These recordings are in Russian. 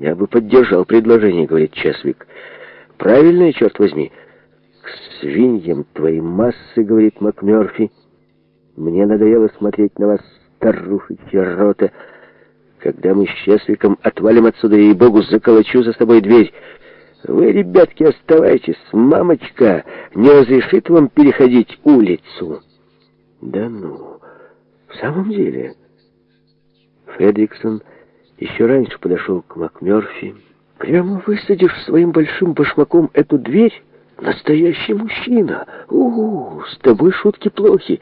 «Я бы поддержал предложение», — говорит Чесвик. «Правильное, черт возьми». «К свиньям твоей массы», — говорит МакМёрфи. «Мне надоело смотреть на вас, старушечьи роты. Когда мы с Чесвиком отвалим отсюда, и богу заколочу за собой дверь». «Вы, ребятки, оставайтесь. Мамочка не разрешит вам переходить улицу». «Да ну, в самом деле...» Федриксон еще раньше подошел к МакМерфи. «Прямо высадишь своим большим башмаком эту дверь? Настоящий мужчина! Угу, с тобой шутки плохи!»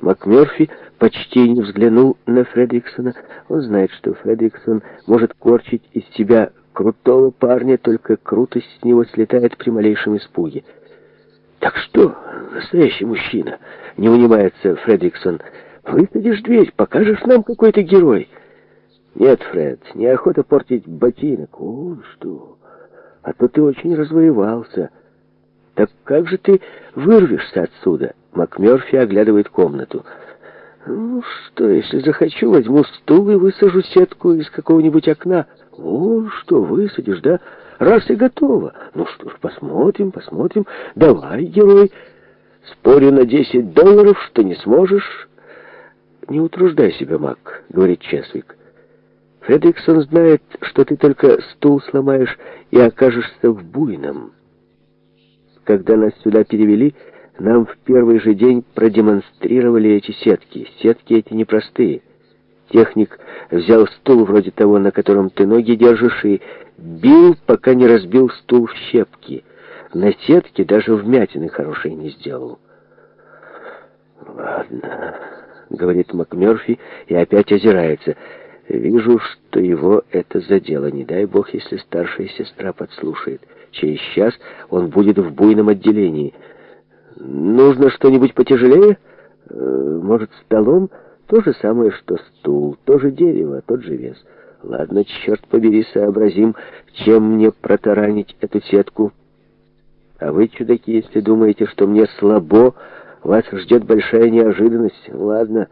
МакМерфи почти не взглянул на Фредриксона. Он знает, что Фредриксон может корчить из себя крутого парня, только крутость с него слетает при малейшем испуге. «Так что, настоящий мужчина?» — не унимается Фредриксон. «Высадишь дверь, покажешь нам какой ты герой». Нет, Фред, неохота портить ботинок. О, что? А то ты очень развоевался. Так как же ты вырвешься отсюда? МакМёрфи оглядывает комнату. Ну что, если захочу, возьму стул и высажу сетку из какого-нибудь окна. О, что, высадишь, да? Раз и готово. Ну что ж, посмотрим, посмотрим. Давай, герой. Спорю на десять долларов, что не сможешь. Не утруждай себя, Мак, говорит Чесвик. Фредриксон знает, что ты только стул сломаешь и окажешься в буйном. Когда нас сюда перевели, нам в первый же день продемонстрировали эти сетки. Сетки эти непростые. Техник взял стул вроде того, на котором ты ноги держишь, и бил, пока не разбил стул в щепки. На сетке даже вмятины хорошие не сделал. «Ладно», — говорит МакМёрфи и опять озирается — Вижу, что его это задело. Не дай бог, если старшая сестра подслушает. Через час он будет в буйном отделении. Нужно что-нибудь потяжелее? Э, может, столом? То же самое, что стул, то же дерево, тот же вес. Ладно, черт побери, сообразим, чем мне протаранить эту сетку. А вы, чудаки, если думаете, что мне слабо, вас ждет большая неожиданность. Ладно,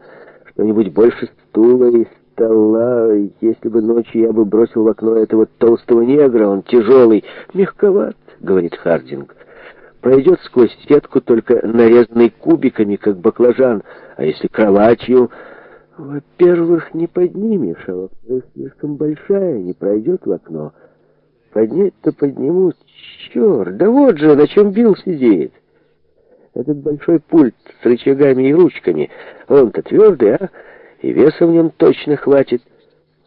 что-нибудь больше стула и стола. Если бы ночью я бы бросил в окно этого толстого негра, он тяжелый, мягковат, говорит Хардинг. Пройдет сквозь сетку только нарезанный кубиками, как баклажан, а если кроватью... Во-первых, не поднимешь, а во-вторых, слишком большая, не пройдет в окно. Поднять-то подниму, черт, да вот же, на чем Билл сидит. Этот большой пульт с рычагами и ручками, он-то твердый, а? и веса в нем точно хватит.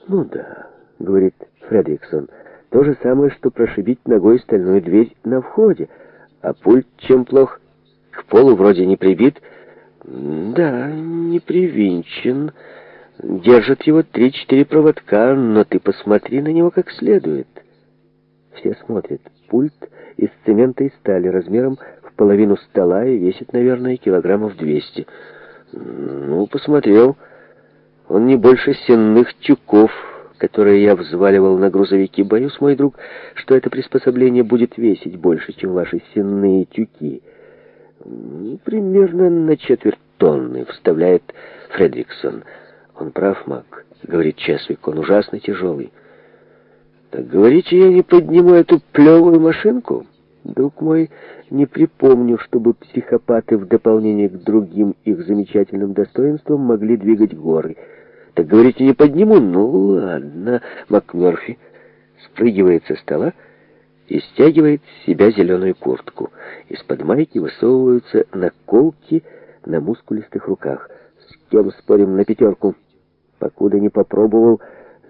«Ну да», — говорит Фредриксон, — «то же самое, что прошибить ногой стальную дверь на входе, а пульт чем плох, к полу вроде не прибит». «Да, не привинчен. Держат его три-четыре проводка, но ты посмотри на него как следует». Все смотрят. Пульт из цемента и стали размером в половину стола и весит, наверное, килограммов двести. «Ну, посмотрел». Он не больше сенных тюков, которые я взваливал на грузовики. Боюсь, мой друг, что это приспособление будет весить больше, чем ваши сенные тюки. Примерно на четверть тонны, вставляет Фредриксон. Он прав, Мак, говорит Чесвик, он ужасно тяжелый. Так говорите, я не подниму эту плевую машинку? Друг мой, не припомню, чтобы психопаты в дополнение к другим их замечательным достоинствам могли двигать горы — так говорите, не подниму? Ну, ладно. МакМерфи спрыгивает со стола и стягивает с себя зеленую куртку. Из-под майки высовываются наколки на мускулистых руках. С кем спорим на пятерку? Покуда не попробовал,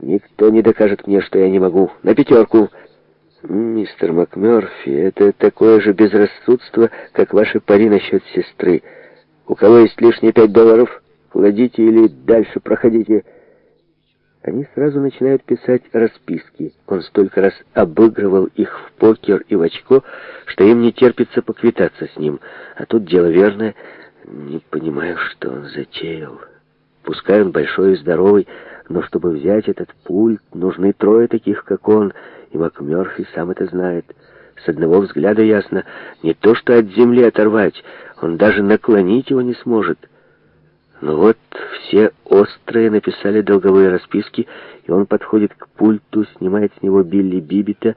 никто не докажет мне, что я не могу. На пятерку! «Мистер МакМёрфи, это такое же безрассудство, как ваши пари насчет сестры. У кого есть лишние пять долларов?» Погодите или дальше проходите. Они сразу начинают писать расписки. Он столько раз обыгрывал их в покер и в очко, что им не терпится поквитаться с ним. А тут дело верное. Не понимаю, что он затеял. Пускай он большой и здоровый, но чтобы взять этот пульт, нужны трое таких, как он. И МакМёрфи сам это знает. С одного взгляда ясно, не то что от земли оторвать, он даже наклонить его не сможет. Но вот все острые написали долговые расписки, и он подходит к пульту, снимает с него Билли Бибита,